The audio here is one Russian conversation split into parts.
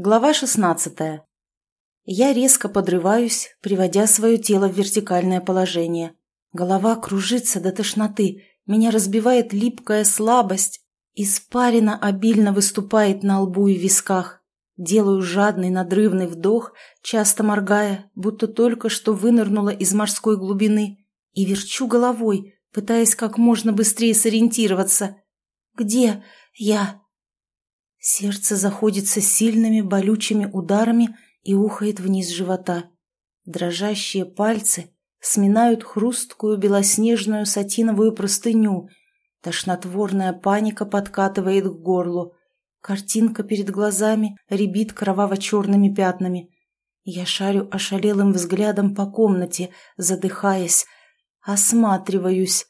Глава 16. Я резко подрываюсь, приводя свое тело в вертикальное положение. Голова кружится до тошноты, меня разбивает липкая слабость, испарина обильно выступает на лбу и висках. Делаю жадный надрывный вдох, часто моргая, будто только что вынырнула из морской глубины, и верчу головой, пытаясь как можно быстрее сориентироваться. «Где я?» Сердце заходится сильными болючими ударами и ухает вниз живота. Дрожащие пальцы сминают хрусткую белоснежную сатиновую простыню. Тошнотворная паника подкатывает к горлу. Картинка перед глазами рябит кроваво-черными пятнами. Я шарю ошалелым взглядом по комнате, задыхаясь. Осматриваюсь.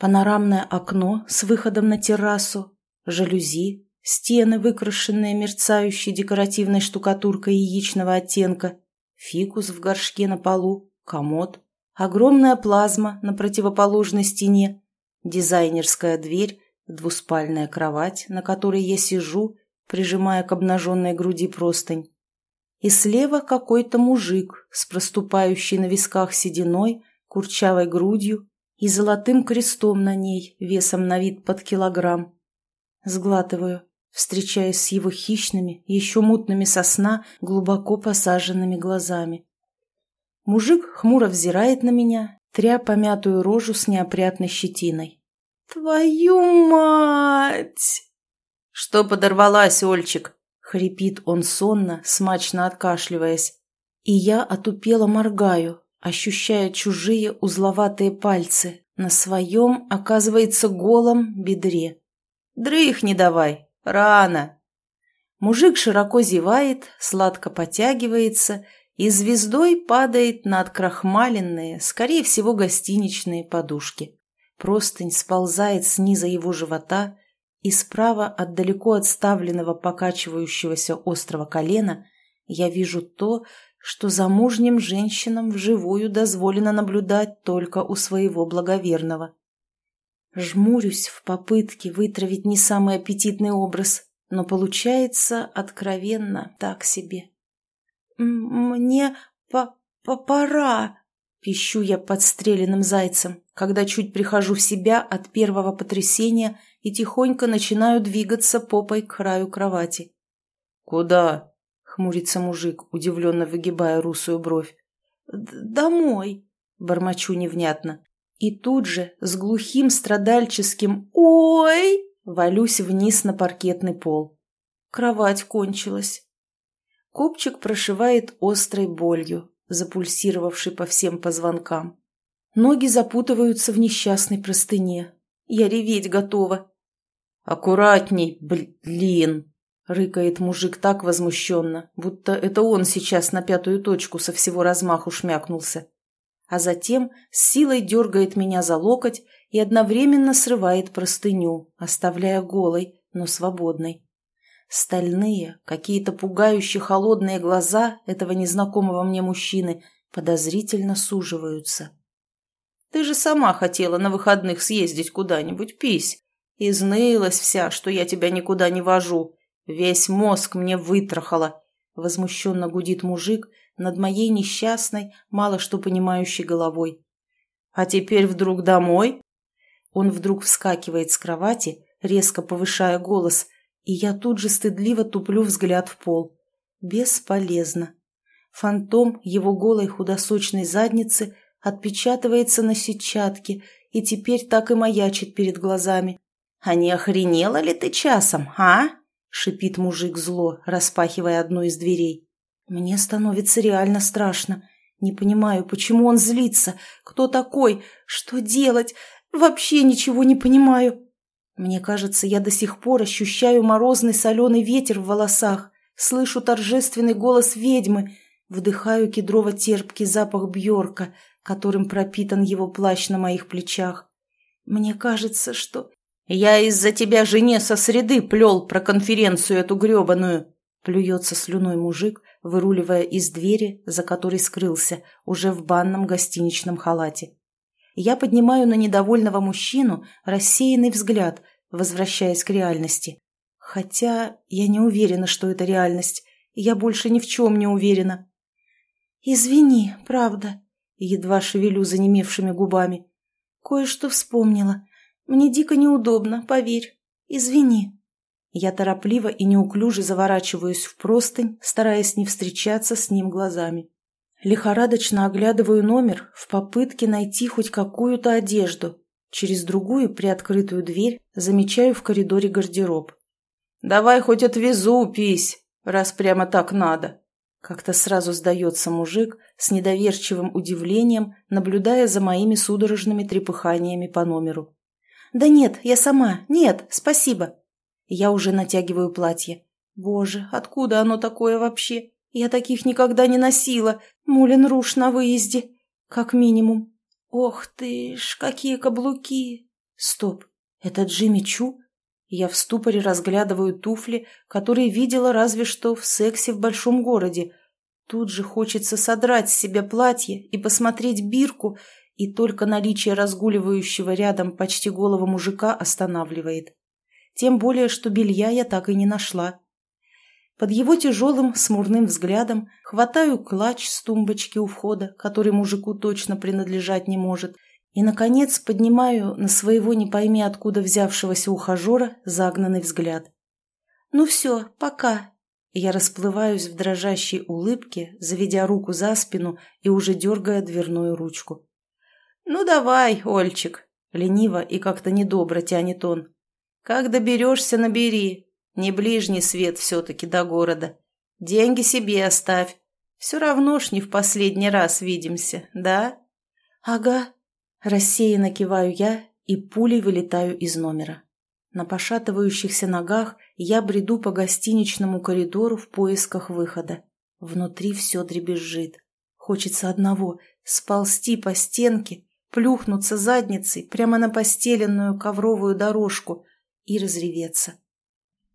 Панорамное окно с выходом на террасу, жалюзи, Стены, выкрашенные мерцающей декоративной штукатуркой яичного оттенка, фикус в горшке на полу, комод, огромная плазма на противоположной стене, дизайнерская дверь, двуспальная кровать, на которой я сижу, прижимая к обнаженной груди простынь. И слева какой-то мужик с проступающей на висках сединой, курчавой грудью и золотым крестом на ней, весом на вид под килограмм. Сглатываю встречаясь с его хищными, еще мутными сосна, глубоко посаженными глазами. Мужик хмуро взирает на меня, тря помятую рожу с неопрятной щетиной. «Твою мать!» «Что подорвалась, Ольчик?» — хрипит он сонно, смачно откашливаясь. И я отупело моргаю, ощущая чужие узловатые пальцы на своем, оказывается, голом бедре. «Дрых не давай, Рано. Мужик широко зевает, сладко потягивается и звездой падает на открахмаленные, скорее всего, гостиничные подушки. Простынь сползает с низа его живота, и справа от далеко отставленного покачивающегося острого колена я вижу то, что замужним женщинам вживую дозволено наблюдать только у своего благоверного. Жмурюсь в попытке вытравить не самый аппетитный образ, но получается откровенно так себе. «Мне по -по пора», — пищу я подстреленным зайцем, когда чуть прихожу в себя от первого потрясения и тихонько начинаю двигаться попой к краю кровати. «Куда?» — хмурится мужик, удивленно выгибая русую бровь. «Домой», — бормочу невнятно. И тут же с глухим страдальческим «Ой!» валюсь вниз на паркетный пол. Кровать кончилась. Копчик прошивает острой болью, запульсировавшей по всем позвонкам. Ноги запутываются в несчастной простыне. Я реветь готова. «Аккуратней, блин!» — рыкает мужик так возмущенно, будто это он сейчас на пятую точку со всего размаху шмякнулся а затем с силой дергает меня за локоть и одновременно срывает простыню, оставляя голой, но свободной. Стальные, какие-то пугающие холодные глаза этого незнакомого мне мужчины подозрительно суживаются. «Ты же сама хотела на выходных съездить куда-нибудь, пись. Изнылась вся, что я тебя никуда не вожу. Весь мозг мне вытрахала», — возмущенно гудит мужик, — над моей несчастной, мало что понимающей головой. «А теперь вдруг домой?» Он вдруг вскакивает с кровати, резко повышая голос, и я тут же стыдливо туплю взгляд в пол. Бесполезно. Фантом его голой худосочной задницы отпечатывается на сетчатке и теперь так и маячит перед глазами. «А не охренела ли ты часом, а?» — шипит мужик зло, распахивая одну из дверей. Мне становится реально страшно. Не понимаю, почему он злится, кто такой, что делать, вообще ничего не понимаю. Мне кажется, я до сих пор ощущаю морозный соленый ветер в волосах, слышу торжественный голос ведьмы, вдыхаю кедрово-терпкий запах Бьорка, которым пропитан его плащ на моих плечах. Мне кажется, что... «Я из-за тебя жене со среды плел про конференцию эту гребаную!» Плюется слюной мужик, выруливая из двери, за которой скрылся, уже в банном гостиничном халате. Я поднимаю на недовольного мужчину рассеянный взгляд, возвращаясь к реальности. Хотя я не уверена, что это реальность. Я больше ни в чем не уверена. «Извини, правда», — едва шевелю занемевшими губами. «Кое-что вспомнила. Мне дико неудобно, поверь. Извини». Я торопливо и неуклюже заворачиваюсь в простынь, стараясь не встречаться с ним глазами. Лихорадочно оглядываю номер в попытке найти хоть какую-то одежду. Через другую приоткрытую дверь замечаю в коридоре гардероб. «Давай хоть отвезу, пись, раз прямо так надо». Как-то сразу сдается мужик с недоверчивым удивлением, наблюдая за моими судорожными трепыханиями по номеру. «Да нет, я сама. Нет, спасибо». Я уже натягиваю платье. «Боже, откуда оно такое вообще? Я таких никогда не носила. Мулин руш на выезде. Как минимум. Ох ты ж, какие каблуки. Стоп, это Джимми Чу? Я в ступоре разглядываю туфли, которые видела разве что в сексе в большом городе. Тут же хочется содрать с себя платье и посмотреть бирку, и только наличие разгуливающего рядом почти голого мужика останавливает. Тем более, что белья я так и не нашла. Под его тяжелым, смурным взглядом хватаю клатч с тумбочки у входа, который мужику точно принадлежать не может, и, наконец, поднимаю на своего не пойми откуда взявшегося ухажера загнанный взгляд. «Ну все, пока». Я расплываюсь в дрожащей улыбке, заведя руку за спину и уже дергая дверную ручку. «Ну давай, Ольчик», — лениво и как-то недобро тянет он. «Как доберешься, набери, не ближний свет все-таки до города. Деньги себе оставь. Все равно ж не в последний раз видимся, да? Ага. Рассеянно киваю я и пулей вылетаю из номера. На пошатывающихся ногах я бреду по гостиничному коридору в поисках выхода. Внутри все дребезжит. Хочется одного — сползти по стенке, плюхнуться задницей прямо на постеленную ковровую дорожку и разреветься.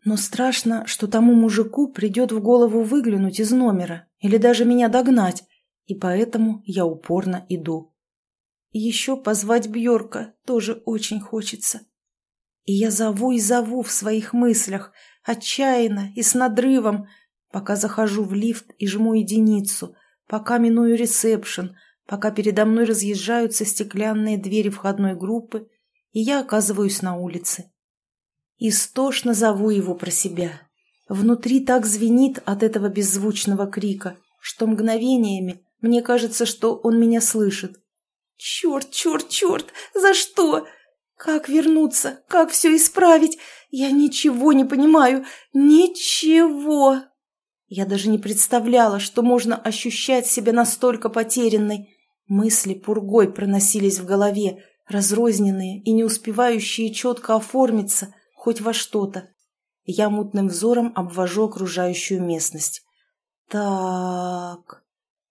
Но страшно, что тому мужику придет в голову выглянуть из номера или даже меня догнать, и поэтому я упорно иду. Еще позвать Бьорка тоже очень хочется. И я зову и зову в своих мыслях, отчаянно и с надрывом, пока захожу в лифт и жму единицу, пока миную ресепшн, пока передо мной разъезжаются стеклянные двери входной группы, и я оказываюсь на улице. Истошно зову его про себя. Внутри так звенит от этого беззвучного крика, что мгновениями мне кажется, что он меня слышит. «Черт, черт, черт! За что? Как вернуться? Как все исправить? Я ничего не понимаю! Ничего!» Я даже не представляла, что можно ощущать себя настолько потерянной. Мысли пургой проносились в голове, разрозненные и не успевающие четко оформиться, хоть во что-то. Я мутным взором обвожу окружающую местность. Так,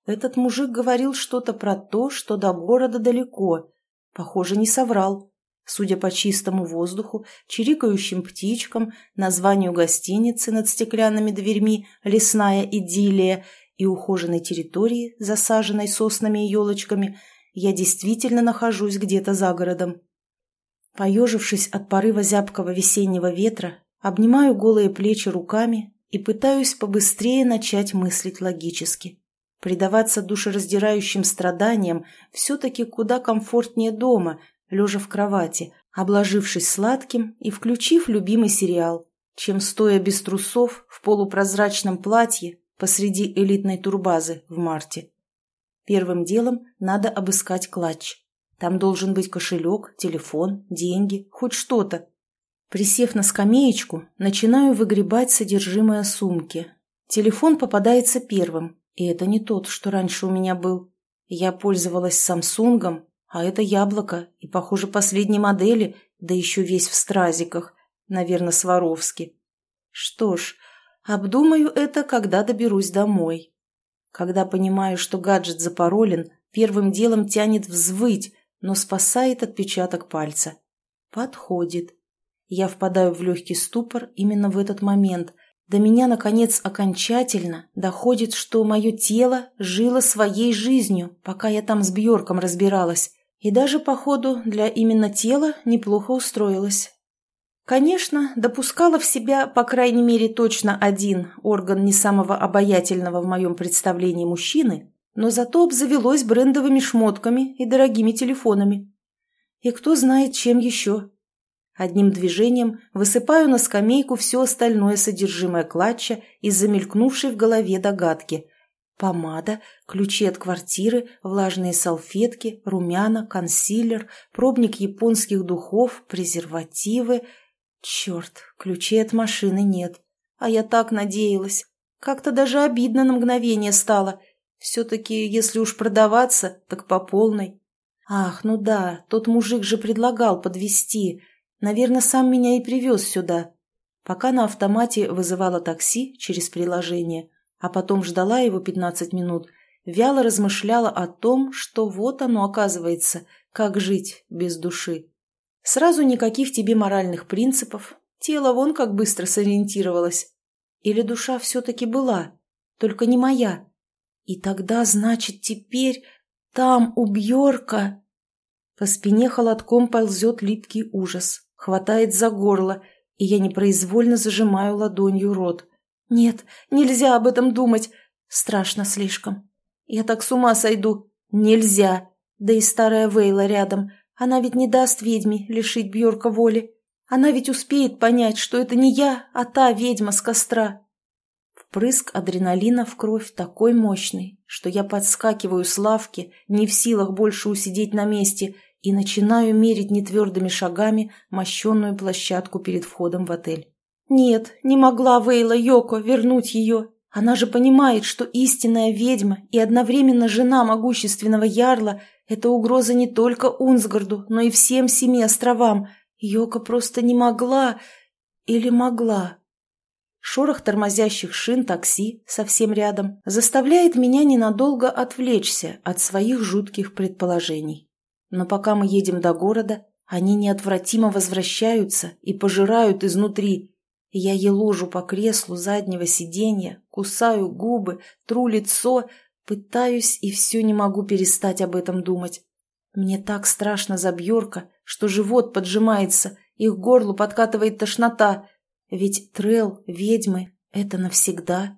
этот мужик говорил что-то про то, что до города далеко. Похоже, не соврал. Судя по чистому воздуху, чирикающим птичкам, названию гостиницы над стеклянными дверьми «Лесная идиллия» и ухоженной территории, засаженной соснами и елочками, я действительно нахожусь где-то за городом. Поежившись от порыва зябкого весеннего ветра, обнимаю голые плечи руками и пытаюсь побыстрее начать мыслить логически. Предаваться душераздирающим страданиям все-таки куда комфортнее дома, лежа в кровати, обложившись сладким и включив любимый сериал, чем стоя без трусов в полупрозрачном платье посреди элитной турбазы в марте. Первым делом надо обыскать клатч. Там должен быть кошелек, телефон, деньги, хоть что-то. Присев на скамеечку, начинаю выгребать содержимое сумки. Телефон попадается первым, и это не тот, что раньше у меня был. Я пользовалась Самсунгом, а это яблоко, и, похоже, последней модели, да еще весь в стразиках, наверное, Сваровски. Что ж, обдумаю это, когда доберусь домой. Когда понимаю, что гаджет запаролен, первым делом тянет взвыть, но спасает отпечаток пальца. Подходит. Я впадаю в легкий ступор именно в этот момент. До меня, наконец, окончательно доходит, что мое тело жило своей жизнью, пока я там с Бьорком разбиралась. И даже, походу, для именно тела неплохо устроилась. Конечно, допускала в себя, по крайней мере, точно один орган не самого обаятельного в моем представлении мужчины, но зато обзавелось брендовыми шмотками и дорогими телефонами. И кто знает, чем еще. Одним движением высыпаю на скамейку все остальное содержимое клатча из замелькнувшей в голове догадки. Помада, ключи от квартиры, влажные салфетки, румяна, консилер, пробник японских духов, презервативы – Черт, ключей от машины нет. А я так надеялась. Как-то даже обидно на мгновение стало. Все-таки, если уж продаваться, так по полной. Ах, ну да, тот мужик же предлагал подвести. Наверное, сам меня и привез сюда. Пока на автомате вызывала такси через приложение, а потом ждала его 15 минут, вяло размышляла о том, что вот оно оказывается, как жить без души. Сразу никаких тебе моральных принципов. Тело вон как быстро сориентировалось. Или душа все-таки была, только не моя. И тогда, значит, теперь там, у Бьорка... По спине холодком ползет липкий ужас, хватает за горло, и я непроизвольно зажимаю ладонью рот. Нет, нельзя об этом думать. Страшно слишком. Я так с ума сойду. Нельзя. Да и старая Вейла рядом. Она ведь не даст ведьме лишить Бьорка воли. Она ведь успеет понять, что это не я, а та ведьма с костра. Впрыск адреналина в кровь такой мощный, что я подскакиваю с лавки, не в силах больше усидеть на месте, и начинаю мерить нетвердыми шагами мощенную площадку перед входом в отель. Нет, не могла Вейла Йоко вернуть ее. Она же понимает, что истинная ведьма и одновременно жена могущественного ярла это угроза не только Унсгарду, но и всем семи островам. Йока просто не могла или могла. Шорох тормозящих шин такси совсем рядом заставляет меня ненадолго отвлечься от своих жутких предположений. Но пока мы едем до города, они неотвратимо возвращаются и пожирают изнутри. Я еложу по креслу заднего сиденья, кусаю губы, тру лицо, Пытаюсь и все не могу перестать об этом думать. Мне так страшно за Бьорка, что живот поджимается, их горлу подкатывает тошнота. Ведь Трел, ведьмы — это навсегда.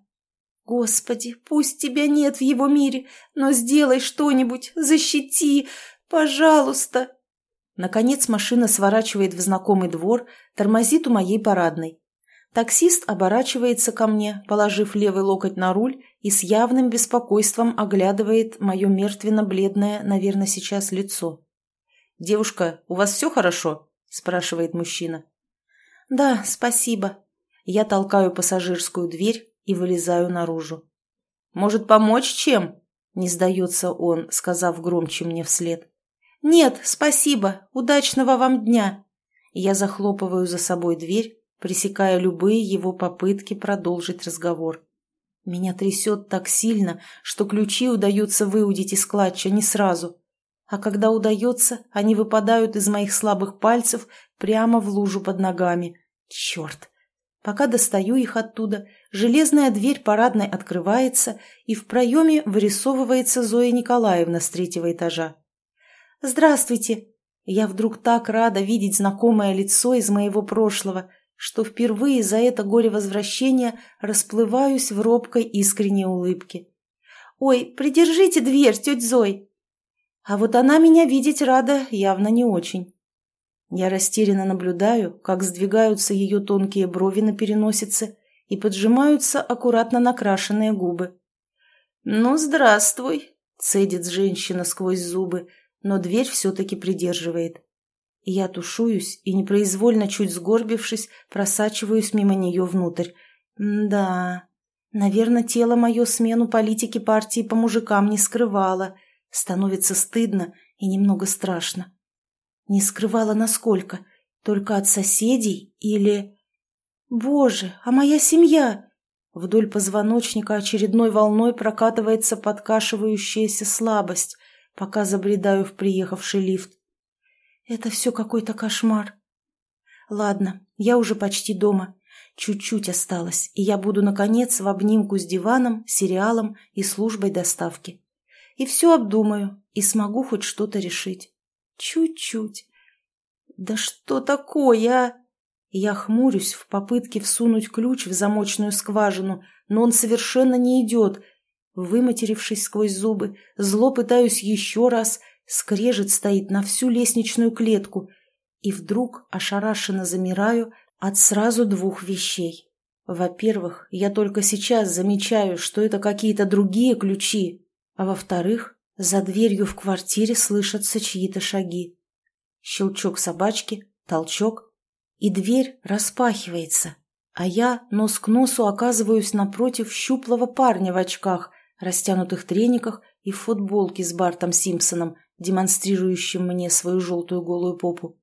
Господи, пусть тебя нет в его мире, но сделай что-нибудь, защити, пожалуйста. Наконец машина сворачивает в знакомый двор, тормозит у моей парадной. Таксист оборачивается ко мне, положив левый локоть на руль и с явным беспокойством оглядывает мое мертвенно-бледное, наверное, сейчас лицо. «Девушка, у вас все хорошо?» – спрашивает мужчина. «Да, спасибо». Я толкаю пассажирскую дверь и вылезаю наружу. «Может, помочь чем?» – не сдается он, сказав громче мне вслед. «Нет, спасибо. Удачного вам дня». Я захлопываю за собой дверь пресекая любые его попытки продолжить разговор. Меня трясет так сильно, что ключи удается выудить из клатча не сразу. А когда удается, они выпадают из моих слабых пальцев прямо в лужу под ногами. Черт! Пока достаю их оттуда, железная дверь парадной открывается, и в проеме вырисовывается Зоя Николаевна с третьего этажа. «Здравствуйте!» Я вдруг так рада видеть знакомое лицо из моего прошлого, что впервые за это горе возвращения расплываюсь в робкой искренней улыбке. «Ой, придержите дверь, тетя Зой!» А вот она меня видеть рада явно не очень. Я растерянно наблюдаю, как сдвигаются ее тонкие брови на переносице и поджимаются аккуратно накрашенные губы. «Ну, здравствуй!» — цедит женщина сквозь зубы, но дверь все-таки придерживает. Я тушуюсь и, непроизвольно чуть сгорбившись, просачиваюсь мимо нее внутрь. да, наверное, тело мое смену политики партии по мужикам не скрывало. Становится стыдно и немного страшно. Не скрывала насколько? Только от соседей или... Боже, а моя семья? Вдоль позвоночника очередной волной прокатывается подкашивающаяся слабость, пока забредаю в приехавший лифт. Это все какой-то кошмар. Ладно, я уже почти дома. Чуть-чуть осталось, и я буду, наконец, в обнимку с диваном, сериалом и службой доставки. И все обдумаю, и смогу хоть что-то решить. Чуть-чуть. Да что такое, а? Я хмурюсь в попытке всунуть ключ в замочную скважину, но он совершенно не идет. Выматерившись сквозь зубы, зло пытаюсь еще раз, скрежет стоит на всю лестничную клетку. И вдруг ошарашенно замираю от сразу двух вещей. Во-первых, я только сейчас замечаю, что это какие-то другие ключи, а во-вторых, за дверью в квартире слышатся чьи-то шаги. Щелчок собачки, толчок, и дверь распахивается, а я нос к носу оказываюсь напротив щуплого парня в очках, растянутых трениках и футболке с Бартом Симпсоном, демонстрирующим мне свою желтую голую попу.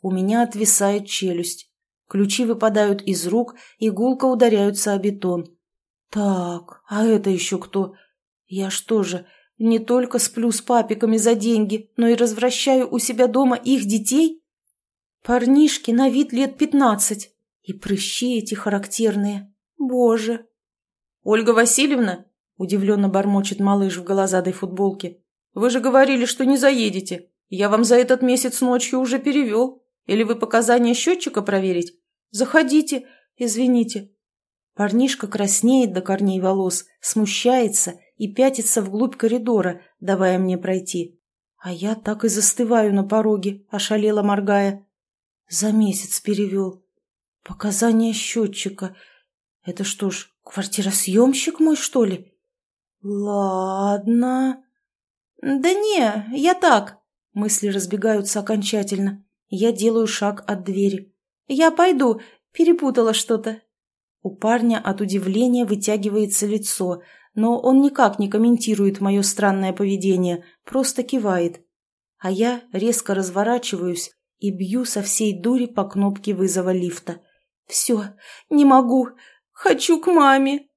У меня отвисает челюсть. Ключи выпадают из рук и гулко ударяются о бетон. Так, а это еще кто? Я что же, не только сплю с папиками за деньги, но и развращаю у себя дома их детей? Парнишки на вид лет пятнадцать. И прыщи эти характерные. Боже! Ольга Васильевна, удивленно бормочет малыш в голозадой футболке, вы же говорили, что не заедете. Я вам за этот месяц ночью уже перевел. Или вы показания счетчика проверить? Заходите, извините. Парнишка краснеет до корней волос, смущается и пятится вглубь коридора, давая мне пройти. А я так и застываю на пороге, ошалела моргая. За месяц перевел. Показания счетчика. Это что ж, квартиросъемщик мой, что ли? Ладно. Да не, я так. Мысли разбегаются окончательно. Я делаю шаг от двери. Я пойду, перепутала что-то. У парня от удивления вытягивается лицо, но он никак не комментирует мое странное поведение, просто кивает. А я резко разворачиваюсь и бью со всей дури по кнопке вызова лифта. «Все, не могу, хочу к маме!»